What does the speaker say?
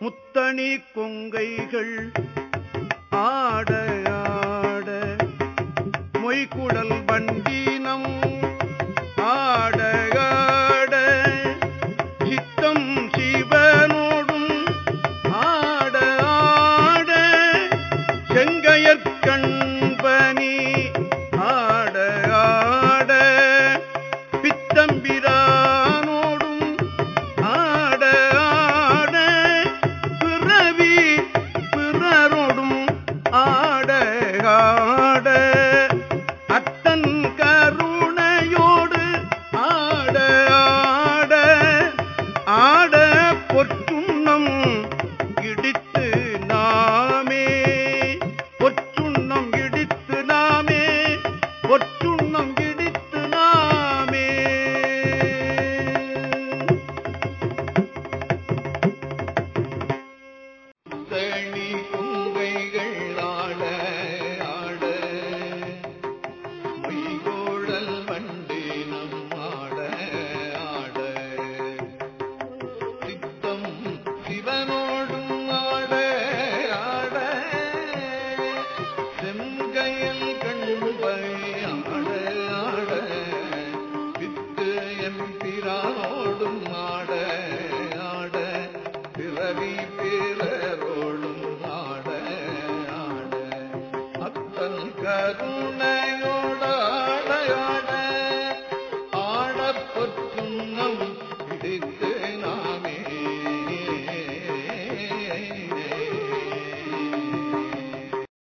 முத்தணி கொங்கைகள் ஆட ஆட மொய்குடல் வண்டினம் ஆட காட அத்தன் கருணையோடு ஆட ஆட ஆட பொற்றுண்ணம் இடித்து நாமே. பொற்றுண்ணம் இடித்து நாமே. பொற்றுண்ணம் இடித்து நாமே. தனி karuna